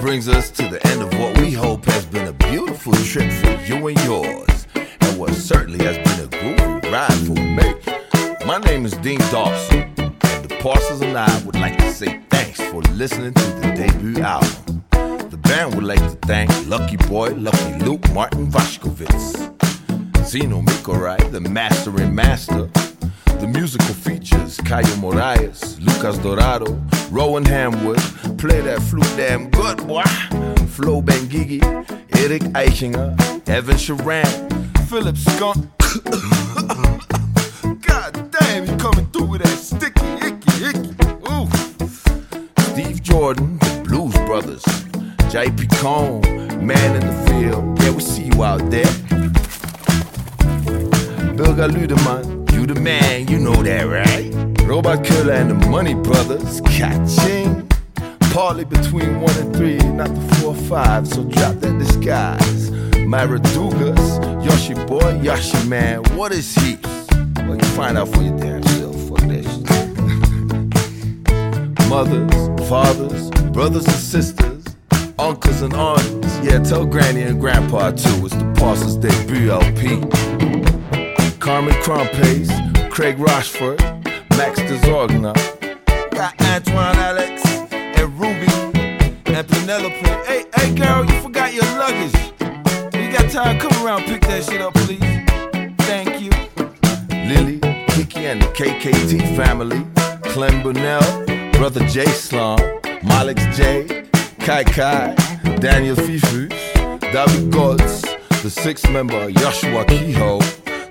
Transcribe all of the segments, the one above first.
brings us to the end of what we hope has been a beautiful trip for you and yours, and what certainly has been a groovy ride for me. My name is Dean Dawson, and the Parcels and I would like to say thanks for listening to the debut album. The band would like to thank Lucky Boy, Lucky Luke, Martin Vashkovitz, Zeno Mikorai, the mastering master. The musical features Caio Moraes, Lucas Dorado, Rowan Hamwood, play that flute damn good, boy. Flo Ben Bengigi, Eric Eichinger, Evan Sharan, Philip Skunk. God damn, you coming through with that sticky, icky, icky. Ooh. Steve Jordan, the Blues Brothers, JP Cone, Man in the Field. Yeah, we see you out there. Bilga Ludeman, you the man, you know that, right? Robot Killer and the Money Brothers, catching. Partly between one and three, not the four or five, so drop that disguise. Myra Dugas, Yoshi Boy, Yoshi Man, what is he? Well, you find out for your damn self. Fuck that shit. Mothers, fathers, brothers and sisters, uncles and aunts. Yeah, tell granny and grandpa too. It's the Parcels debut LP. Carmen Crumpace, Craig Rochford, Max Desorgna. Got Antoine Alex and Penelope. Hey, hey girl, you forgot your luggage. You got time? Come around, pick that shit up, please. Thank you. Lily, Kiki, and the KKT family. Clem Burnell, Brother Jay Slum, Malik J, Kai Kai, Daniel Fifu, David Goltz, the sixth member Joshua Kehoe,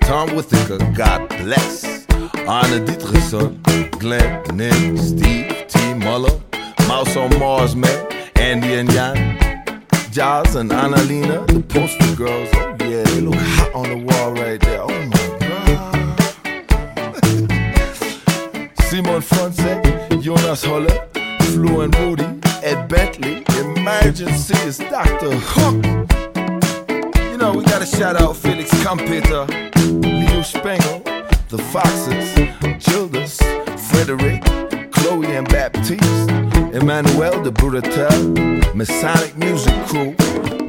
Tom Whittaker, God bless, Anna Dietrichson, Glenn, Nick, Steve, T. Muller, Mouse on Mars, man, Andy and Jan, Giles and Annalena, the poster girls. Oh yeah, they look hot on the wall right there. Oh my god. Simon Fonseca, Jonas Holler, Flu and Rudy, Ed Bentley, Emergency is Dr. Hook. You know, we gotta shout out Felix Kampeter, Leo Spengel, the Foxes, Gildas, Frederick, Chloe and Baptiste, Emmanuel de Brutal, Masonic Music Crew,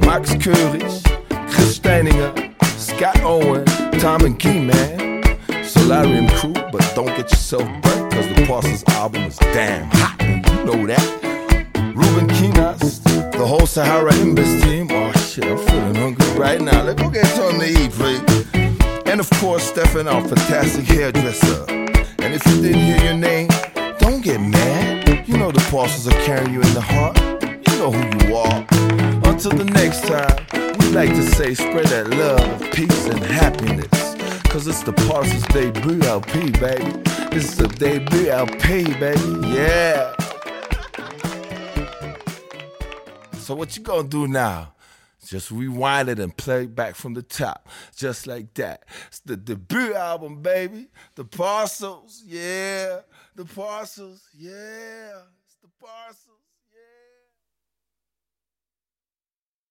Max Curris, Chris Steininger, Scott Owen, Tom and Key Man, Solarium Crew, but don't get yourself burnt, cause the Parcels album is damn hot, and you know that. Ruben Kinas, the whole Sahara Imbis team. Oh shit, I'm feeling hungry right now. Let's go get something to eat, please. And of course, Stefan, our fantastic hairdresser. And if you didn't hear your name, don't get mad. Know the parcels are carrying you in the heart. You know who you are. Until the next time, we like to say spread that love, peace, and happiness. Cause it's the parcels debut LP, baby. It's the debut LP, baby. Yeah. So what you gonna do now? Just rewind it and play it back from the top, just like that. It's the debut album, baby. The Parcels, yeah. The Parcels, yeah the parcels.